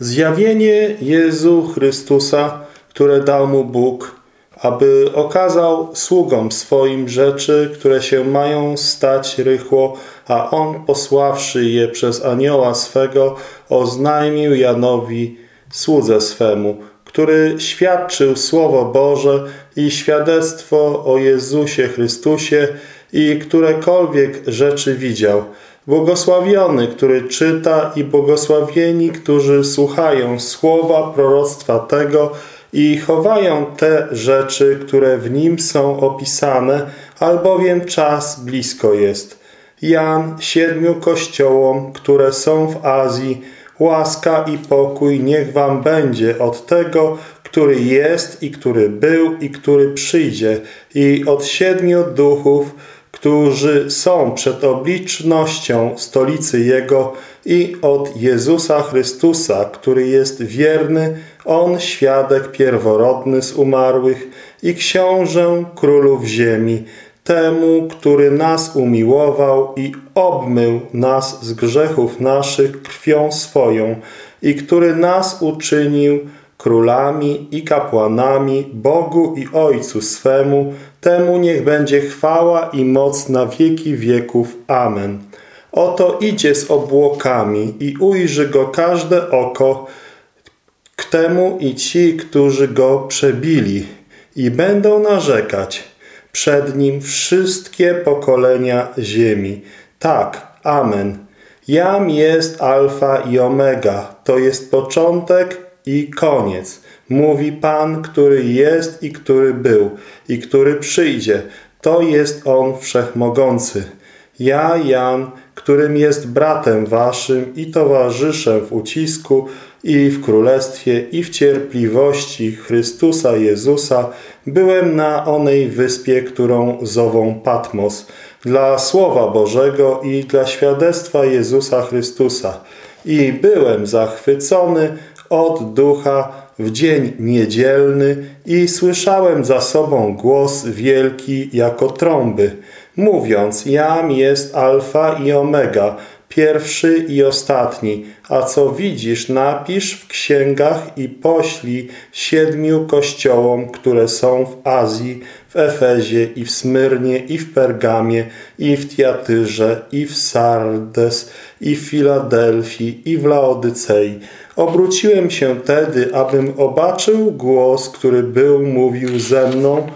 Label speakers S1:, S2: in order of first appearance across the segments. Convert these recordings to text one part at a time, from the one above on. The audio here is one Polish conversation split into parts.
S1: Zjawienie Jezu Chrystusa, które dał mu Bóg, aby okazał sługom swoim rzeczy, które się mają stać rychło, a On posławszy je przez anioła swego, oznajmił Janowi, słudze swemu, który świadczył Słowo Boże i świadectwo o Jezusie Chrystusie i którekolwiek rzeczy widział. Błogosławiony, który czyta i błogosławieni, którzy słuchają słowa proroctwa tego i chowają te rzeczy, które w nim są opisane, albowiem czas blisko jest. Jan siedmiu kościołom, które są w Azji, łaska i pokój niech wam będzie od tego, który jest i który był i który przyjdzie i od siedmiu duchów, którzy są przed oblicznością stolicy Jego i od Jezusa Chrystusa, który jest wierny, On świadek pierworodny z umarłych i książę królów ziemi, temu, który nas umiłował i obmył nas z grzechów naszych krwią swoją i który nas uczynił królami i kapłanami Bogu i Ojcu swemu, temu niech będzie chwała i moc na wieki wieków. Amen. Oto idzie z obłokami i ujrzy go każde oko, k temu i ci, którzy go przebili i będą narzekać przed nim wszystkie pokolenia ziemi. Tak, amen. Jam jest alfa i omega, to jest początek i koniec. Mówi Pan, który jest i który był i który przyjdzie. To jest On Wszechmogący. Ja, Jan, którym jest bratem waszym i towarzyszem w ucisku i w królestwie i w cierpliwości Chrystusa Jezusa, byłem na onej wyspie, którą zową Patmos, dla Słowa Bożego i dla świadectwa Jezusa Chrystusa. I byłem zachwycony od ducha w dzień niedzielny i słyszałem za sobą głos wielki jako trąby, mówiąc, jam jest alfa i omega, pierwszy i ostatni, a co widzisz, napisz w księgach i poślij siedmiu kościołom, które są w Azji, w Efezie i w Smyrnie i w Pergamie i w Tiatyrze i w Sardes i w Filadelfii i w Laodycei. Obróciłem się tedy, abym obaczył głos, który był mówił ze mną,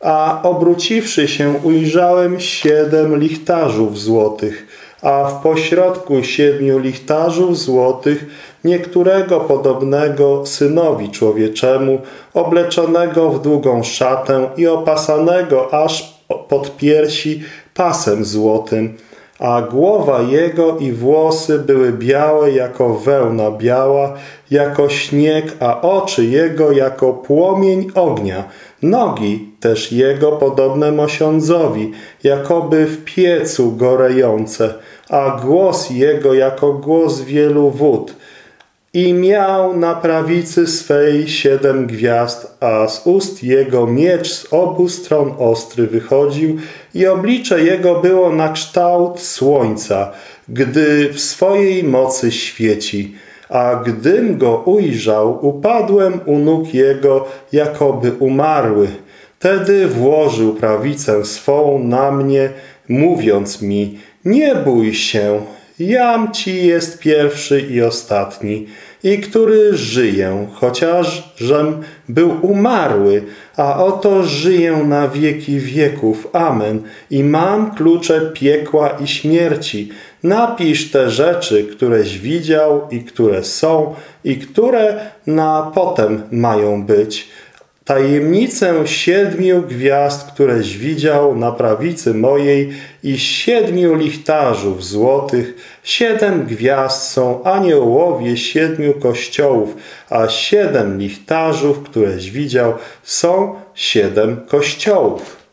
S1: a obróciwszy się ujrzałem siedem lichtarzów złotych, a w pośrodku siedmiu lichtarzów złotych niektórego podobnego synowi człowieczemu, obleczonego w długą szatę i opasanego aż pod piersi pasem złotym, a głowa jego i włosy były białe jako wełna biała, jako śnieg, a oczy jego jako płomień ognia. Nogi też jego podobne mosiądzowi, jakoby w piecu gorejące, a głos jego jako głos wielu wód – i miał na prawicy swej siedem gwiazd, a z ust jego miecz z obu stron ostry wychodził i oblicze jego było na kształt słońca, gdy w swojej mocy świeci. A gdym go ujrzał, upadłem u nóg jego, jakoby umarły. Tedy włożył prawicę swą na mnie, mówiąc mi, nie bój się, jam ci jest pierwszy i ostatni, i który żyję, chociaż żem był umarły, a oto żyję na wieki wieków. Amen. I mam klucze piekła i śmierci. Napisz te rzeczy, któreś widział i które są i które na potem mają być tajemnicę siedmiu gwiazd, któreś widział na prawicy mojej i siedmiu lichtarzów złotych. Siedem gwiazd są aniołowie siedmiu kościołów, a siedem lichtarzów, któreś widział, są siedem kościołów.